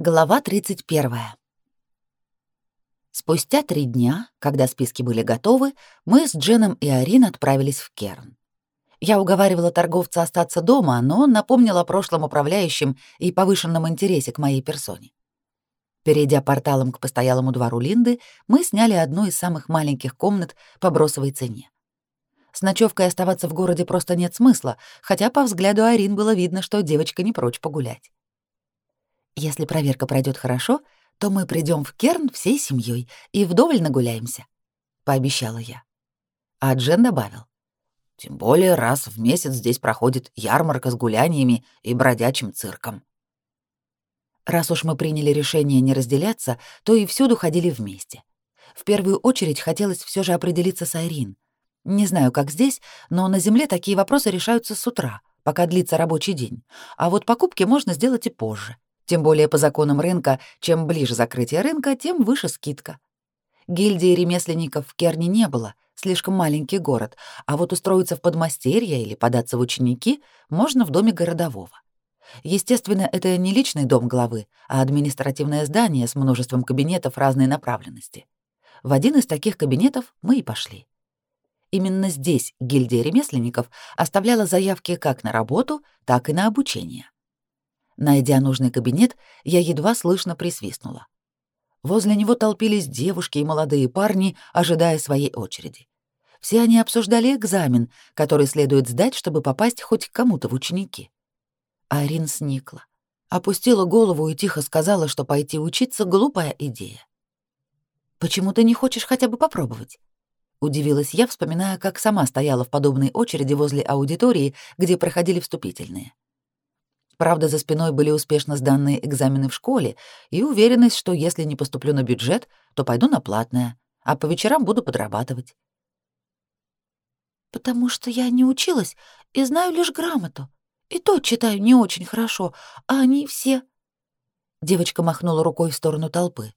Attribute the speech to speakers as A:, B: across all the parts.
A: Глава 31. Спустя три дня, когда списки были готовы, мы с Дженом и Арин отправились в Керн. Я уговаривала торговца остаться дома, но он напомнил о прошлом управляющем и повышенном интересе к моей персоне. Перейдя порталом к постоялому двору Линды, мы сняли одну из самых маленьких комнат по бросовой цене. С ночевкой оставаться в городе просто нет смысла, хотя по взгляду Арин было видно, что девочка не прочь погулять. Если проверка пройдет хорошо, то мы придем в Керн всей семьей и вдоволь нагуляемся, пообещала я. А Джен добавил: тем более раз в месяц здесь проходит ярмарка с гуляниями и бродячим цирком. Раз уж мы приняли решение не разделяться, то и всюду ходили вместе. В первую очередь хотелось все же определиться с Айрин. Не знаю, как здесь, но на Земле такие вопросы решаются с утра, пока длится рабочий день. А вот покупки можно сделать и позже. Тем более по законам рынка, чем ближе закрытие рынка, тем выше скидка. Гильдии ремесленников в Керне не было, слишком маленький город, а вот устроиться в подмастерье или податься в ученики можно в доме городового. Естественно, это не личный дом главы, а административное здание с множеством кабинетов разной направленности. В один из таких кабинетов мы и пошли. Именно здесь гильдия ремесленников оставляла заявки как на работу, так и на обучение. Найдя нужный кабинет, я едва слышно присвистнула. Возле него толпились девушки и молодые парни, ожидая своей очереди. Все они обсуждали экзамен, который следует сдать, чтобы попасть хоть к кому-то в ученики. Арин сникла, опустила голову и тихо сказала, что пойти учиться — глупая идея. «Почему ты не хочешь хотя бы попробовать?» Удивилась я, вспоминая, как сама стояла в подобной очереди возле аудитории, где проходили вступительные. Правда, за спиной были успешно сданные экзамены в школе и уверенность, что если не поступлю на бюджет, то пойду на платное, а по вечерам буду подрабатывать. «Потому что я не училась и знаю лишь грамоту. И то читаю не очень хорошо, а они все...» Девочка махнула рукой в сторону толпы.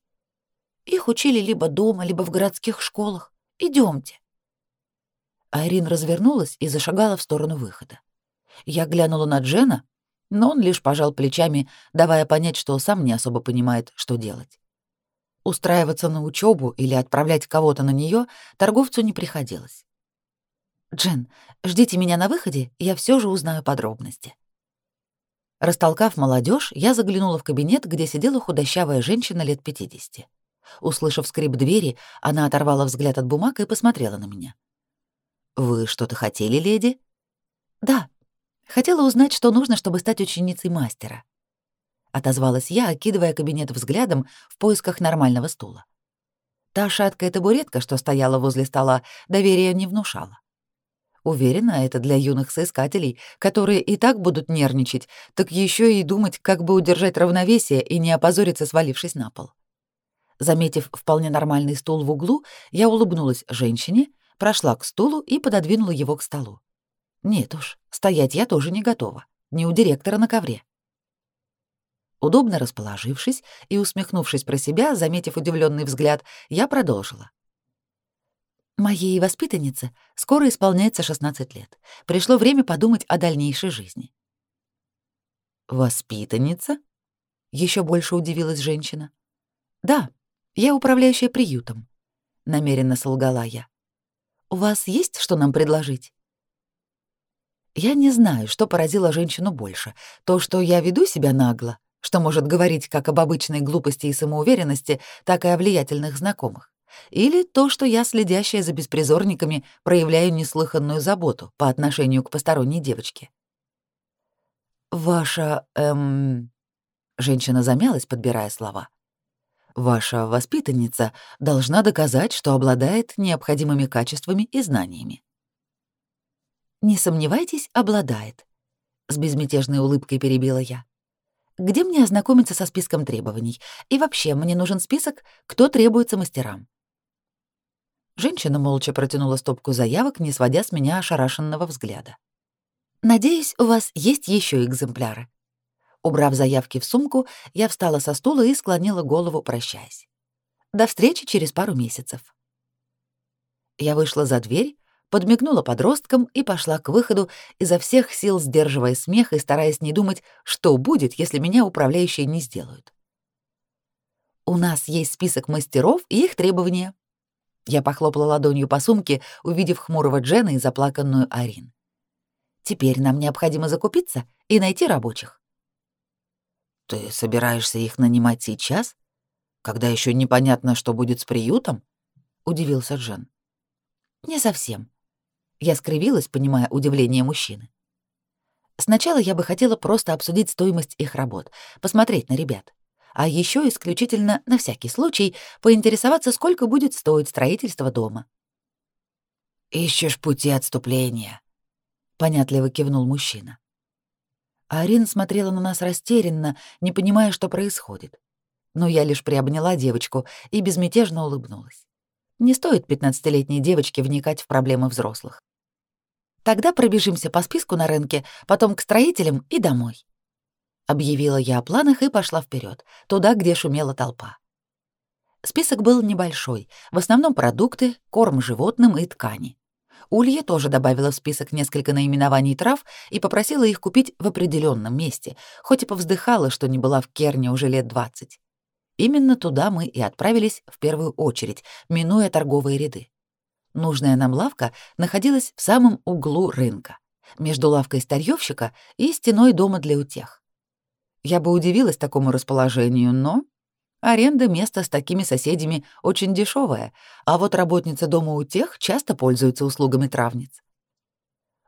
A: «Их учили либо дома, либо в городских школах. Идемте. Айрин развернулась и зашагала в сторону выхода. Я глянула на Джена, но он лишь пожал плечами, давая понять, что сам не особо понимает, что делать. Устраиваться на учебу или отправлять кого-то на нее торговцу не приходилось. «Джен, ждите меня на выходе, я все же узнаю подробности». Растолкав молодежь, я заглянула в кабинет, где сидела худощавая женщина лет 50. Услышав скрип двери, она оторвала взгляд от бумаг и посмотрела на меня. «Вы что-то хотели, леди?» «Да», Хотела узнать, что нужно, чтобы стать ученицей мастера. Отозвалась я, окидывая кабинет взглядом в поисках нормального стула. Та шаткая табуретка, что стояла возле стола, доверия не внушала. Уверена, это для юных соискателей, которые и так будут нервничать, так еще и думать, как бы удержать равновесие и не опозориться, свалившись на пол. Заметив вполне нормальный стул в углу, я улыбнулась женщине, прошла к стулу и пододвинула его к столу. Нет уж, стоять я тоже не готова. Не у директора на ковре. Удобно расположившись и усмехнувшись про себя, заметив удивленный взгляд, я продолжила. Моей воспитаннице скоро исполняется 16 лет. Пришло время подумать о дальнейшей жизни. Воспитанница? Еще больше удивилась женщина. Да, я управляющая приютом, намеренно солгала я. У вас есть что нам предложить? Я не знаю, что поразило женщину больше. То, что я веду себя нагло, что может говорить как об обычной глупости и самоуверенности, так и о влиятельных знакомых. Или то, что я, следящая за беспризорниками, проявляю неслыханную заботу по отношению к посторонней девочке. «Ваша, эм...» Женщина замялась, подбирая слова. «Ваша воспитанница должна доказать, что обладает необходимыми качествами и знаниями. Не сомневайтесь, обладает. С безмятежной улыбкой перебила я. Где мне ознакомиться со списком требований? И вообще, мне нужен список, кто требуется мастерам. Женщина молча протянула стопку заявок, не сводя с меня ошарашенного взгляда. «Надеюсь, у вас есть еще экземпляры». Убрав заявки в сумку, я встала со стула и склонила голову, прощаясь. «До встречи через пару месяцев». Я вышла за дверь, подмигнула подросткам и пошла к выходу, изо всех сил сдерживая смех и стараясь не думать, что будет, если меня управляющие не сделают. У нас есть список мастеров и их требования. Я похлопала ладонью по сумке, увидев хмурого Джена и заплаканную Арин. Теперь нам необходимо закупиться и найти рабочих.
B: Ты собираешься их нанимать сейчас, когда еще непонятно, что будет с приютом? удивился Джен.
A: Не совсем. Я скривилась, понимая удивление мужчины. Сначала я бы хотела просто обсудить стоимость их работ, посмотреть на ребят. А еще исключительно на всякий случай поинтересоваться, сколько будет стоить строительство дома.
B: Ищешь пути отступления,
A: понятливо кивнул мужчина. Арин смотрела на нас растерянно, не понимая, что происходит. Но я лишь приобняла девочку и безмятежно улыбнулась. Не стоит пятнадцатилетней девочке вникать в проблемы взрослых. Тогда пробежимся по списку на рынке, потом к строителям и домой. Объявила я о планах и пошла вперед, туда, где шумела толпа. Список был небольшой, в основном продукты, корм животным и ткани. Улья тоже добавила в список несколько наименований трав и попросила их купить в определенном месте, хоть и повздыхала, что не была в Керне уже лет двадцать. Именно туда мы и отправились в первую очередь, минуя торговые ряды. Нужная нам лавка находилась в самом углу рынка, между лавкой старьёвщика и стеной дома для утех. Я бы удивилась такому расположению, но аренда места с такими соседями очень дешевая, а вот работница дома утех часто пользуется услугами травниц.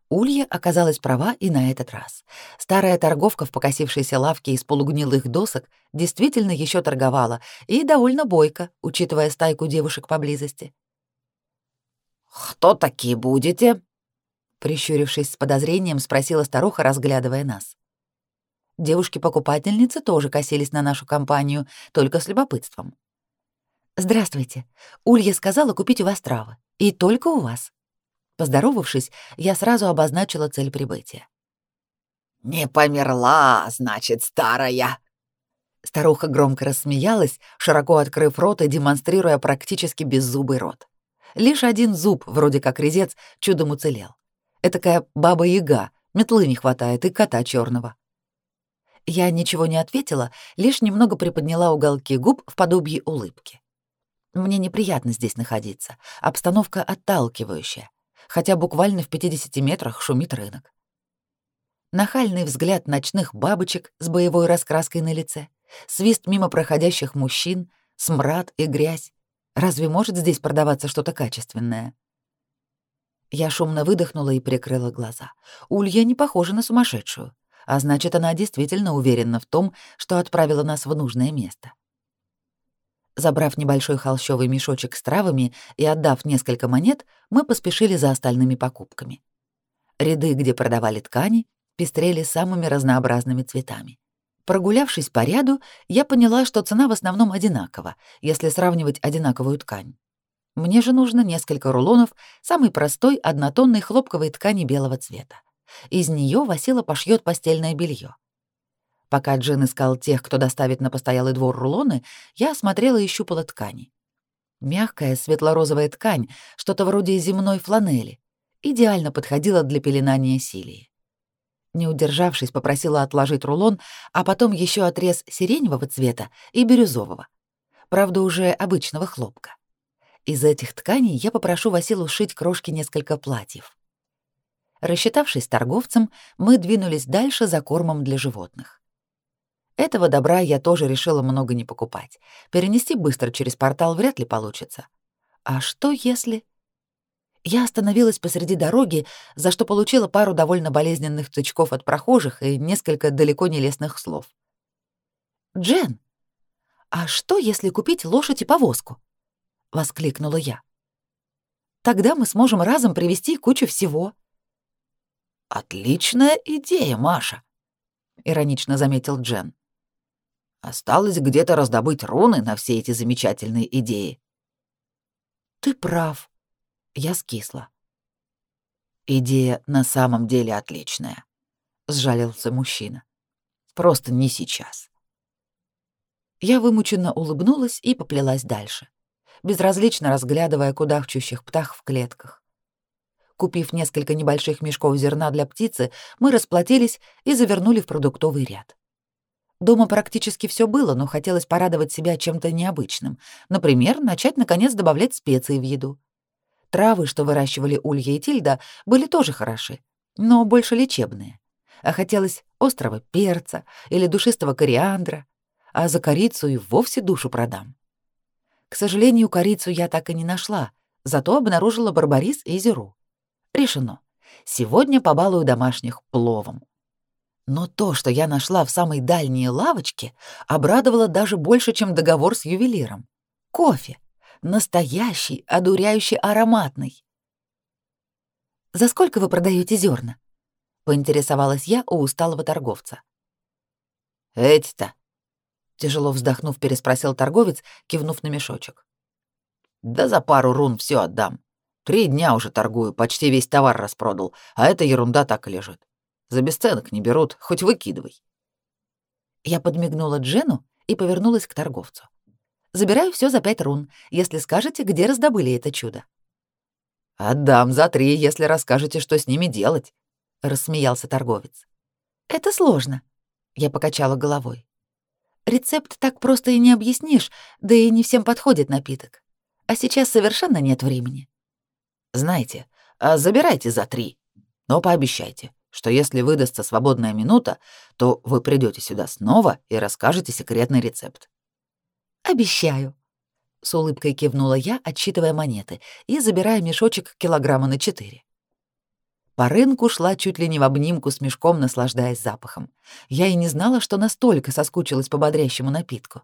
A: Улья оказалась права и на этот раз. Старая торговка в покосившейся лавке из полугнилых досок действительно еще торговала и довольно бойко, учитывая стайку девушек поблизости.
B: «Кто такие будете?»
A: Прищурившись с подозрением, спросила старуха, разглядывая нас. Девушки-покупательницы тоже косились на нашу компанию, только с любопытством. «Здравствуйте. Улья сказала купить у вас травы. И только у вас». Поздоровавшись, я сразу обозначила цель прибытия.
B: «Не померла, значит, старая!»
A: Старуха громко рассмеялась, широко открыв рот и демонстрируя практически беззубый рот. Лишь один зуб, вроде как резец, чудом уцелел. Этакая баба-яга, метлы не хватает и кота черного. Я ничего не ответила, лишь немного приподняла уголки губ в подобии улыбки. Мне неприятно здесь находиться, обстановка отталкивающая, хотя буквально в 50 метрах шумит рынок. Нахальный взгляд ночных бабочек с боевой раскраской на лице, свист мимо проходящих мужчин, смрад и грязь, Разве может здесь продаваться что-то качественное? Я шумно выдохнула и прикрыла глаза. Улья не похожа на сумасшедшую, а значит, она действительно уверена в том, что отправила нас в нужное место. Забрав небольшой холщовый мешочек с травами и отдав несколько монет, мы поспешили за остальными покупками. Ряды, где продавали ткани, пестрели самыми разнообразными цветами. Прогулявшись по ряду, я поняла, что цена в основном одинакова, если сравнивать одинаковую ткань. Мне же нужно несколько рулонов самой простой однотонной хлопковой ткани белого цвета. Из нее Васила пошьет постельное белье. Пока Джин искал тех, кто доставит на постоялый двор рулоны, я осмотрела и щупала ткани. Мягкая светло-розовая ткань, что-то вроде земной фланели, идеально подходила для пеленания силии. Не удержавшись, попросила отложить рулон, а потом еще отрез сиреневого цвета и бирюзового. Правда, уже обычного хлопка. Из этих тканей я попрошу Василу сшить крошки несколько платьев. Рассчитавшись торговцем, мы двинулись дальше за кормом для животных. Этого добра я тоже решила много не покупать. Перенести быстро через портал вряд ли получится. А что если... Я остановилась посреди дороги, за что получила пару довольно болезненных тычков от прохожих и несколько далеко не лестных слов. «Джен, а что, если купить лошадь и повозку?» — воскликнула я. «Тогда мы сможем разом привезти кучу всего».
B: «Отличная идея, Маша», — иронично заметил Джен. «Осталось где-то раздобыть руны на все эти замечательные идеи».
A: «Ты прав», я скисла.
B: «Идея на самом деле отличная», — сжалился мужчина. «Просто не сейчас».
A: Я вымученно улыбнулась и поплелась дальше, безразлично разглядывая кудахчущих птах в клетках. Купив несколько небольших мешков зерна для птицы, мы расплатились и завернули в продуктовый ряд. Дома практически все было, но хотелось порадовать себя чем-то необычным. Например, начать, наконец, добавлять специи в еду. Травы, что выращивали Улья и Тильда, были тоже хороши, но больше лечебные. А хотелось острого перца или душистого кориандра, а за корицу и вовсе душу продам. К сожалению, корицу я так и не нашла, зато обнаружила барбарис и зеру. Решено. Сегодня побалую домашних пловом. Но то, что я нашла в самой дальней лавочке, обрадовало даже больше, чем договор с ювелиром. Кофе. Настоящий, одуряющий ароматный. «За сколько вы продаете зерна? поинтересовалась я у усталого торговца.
B: «Эти-то?» — тяжело вздохнув, переспросил торговец, кивнув на мешочек. «Да за пару рун все отдам. Три дня уже торгую, почти весь товар распродал, а эта ерунда так и лежит. За бесценок не берут, хоть выкидывай.
A: Я подмигнула Джену и повернулась к торговцу. Забираю все за пять рун, если скажете, где раздобыли это чудо.
B: Отдам за три, если расскажете, что с ними делать, рассмеялся торговец.
A: Это сложно, я покачала головой. Рецепт так просто и не объяснишь, да и не всем подходит напиток. А сейчас совершенно нет времени.
B: Знаете, а забирайте за три, но пообещайте, что если выдастся свободная минута, то вы придете сюда снова и расскажете секретный рецепт.
A: Обещаю. С улыбкой кивнула я, отсчитывая монеты и забирая мешочек килограмма на четыре. По рынку шла чуть ли не в обнимку с мешком, наслаждаясь запахом. Я и не знала, что настолько соскучилась по бодрящему напитку.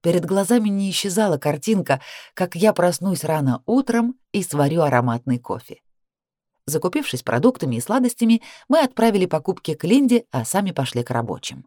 A: Перед глазами не исчезала картинка, как я проснусь рано утром и сварю ароматный кофе. Закупившись продуктами и сладостями, мы отправили покупки к Линде, а сами пошли к рабочим.